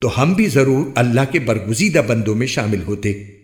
تو ہم بھی ضرور اللہ کے برگزیدہ بندوں میں شامل ہوتے۔